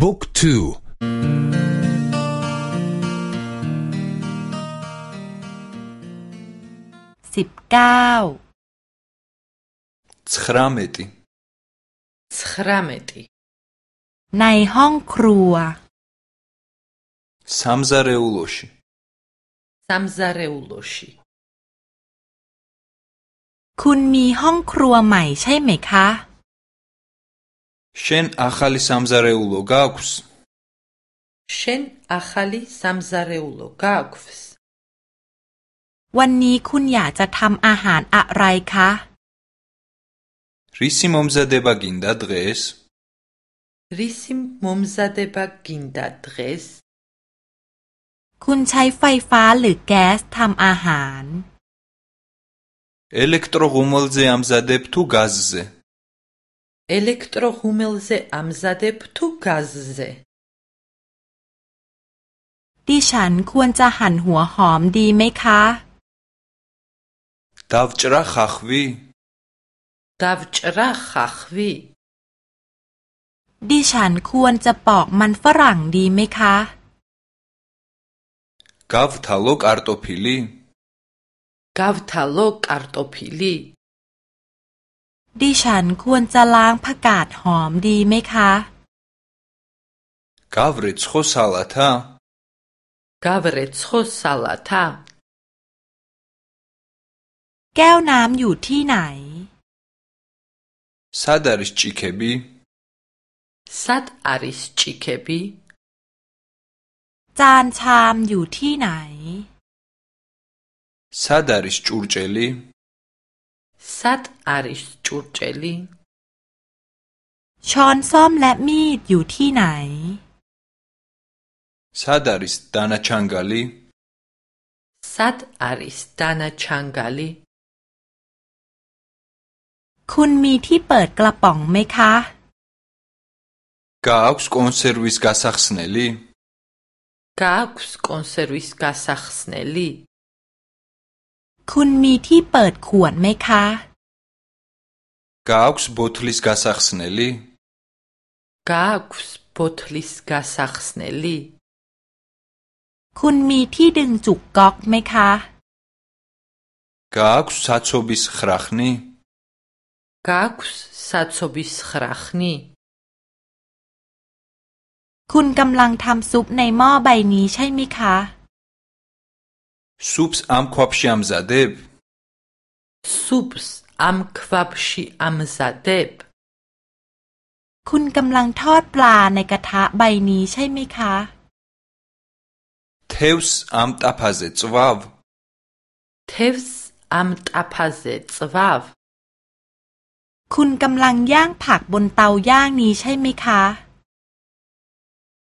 บุ๊กทูสิบเก้าสครามิติสครามิติในห้องครัวซัมซาเรอุโลชิซัมซาเรอุโลชิ คุณมีห้องครัวใหม่ใช่ไหมคะ შენ ახალი სამზარეულო გაქვს? შენ ახალი სამზარეულო გაქვს? ვანნი კუნ იაცა თამ აჰარ არაი ქა? რისი მომზადება გინდა დღეს? რისი მომზადება გინდა დღეს? კუნ ჩაი ფაიფა ლუ გას თამ აჰარ? ელექტროღუმელზე ამზადებ თუ გაზზე? ელექტროხუმელზე ამზადებ თუ გაზზე? ดิฉันควรจะหั่นหัวหอมดีไหมคะ ดาวจระขักวีดาวจระขักวีดิฉันควรจะปอกมันฝรั่งดีไหมคะกาวทัโลกอาร์โตพิลีกาวทัโลกอาร์โตพิลีดิฉันควรจะล้างผักกาดหอมดีไหมคะ กาวริชโคซาลาทากาวริชโคซาลาทาแก้วน้ำอยู่ที่ไหน ซาดาริชิเคบีซาดาริชิเคบี จานชามอยู่ที่ไหน ซาดาริชจูรเจลีสัตอาริสจูเจลีช้อนซ่อมและมีดอยู่ที่ไหนสัตอาริสตานาชังกาลีสัตอาริสตานาชังกาลีคุณมีที่เปิดกระป๋องไหมคะกาอุสคอนเซอร์วิสกาซักสเนลีกาอุสคอนเซอร์วิสกาซักสเนลีคุณมีที่เปิดขวดไหมคะกาอุสบทลิสกาซักสเนลีกาอุสบทลิสกาซักสเนลีคุณมีที่ดึงจุกก๊อกไหมคะกาอุสซาโซบิสครัชนีกาอุสซาโซบิสครัชนี คุณกำลังทำซุปในหม้อใบนี้ใช่ไหมคะัมคว ა บช ვ อัมซา მ ზ บ დ ุปส์อัมคว ვ บช შ อัมซา დ ე บคุณกำลังทอดปลาในกระทะใบนี้ใช่ไหมคะ თ ე ვ า ამ ტაფაზე წვავ? თევს ამ ტაფაზე წ ვ าฟคุณกำลังย่างผักบนเตาย่างนี้ใช่ไหมคะ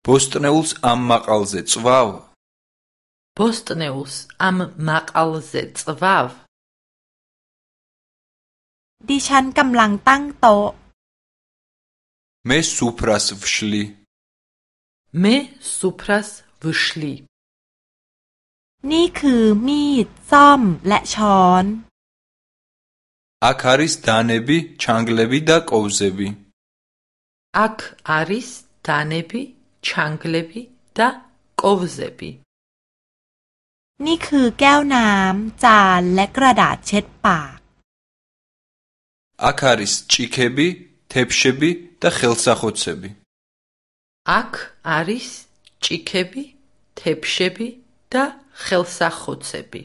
ბ ო ს ტ ნ ე უ s am makalze tsvav ბოსტნეულს ამ მაყალზე წვავ დიშან გამლანგ ტანგ ტო მე სუფრას ვშლი მე სუფრას ვშლი ნი ქუ მი წამ ლა ჩონ აქ არის დანები ჩანგლები და ყოვზები აქ არის დანები ჩანგლები და ყოვზები นี่คือแก้วน้ำจานและกระดาษเช็ดปากอาคาริสชิเคบิเทปเชบิตะเคลซาโคเซบิอักอาริสชิเคบิเทปเชบิตะเคลซาโคเซบิ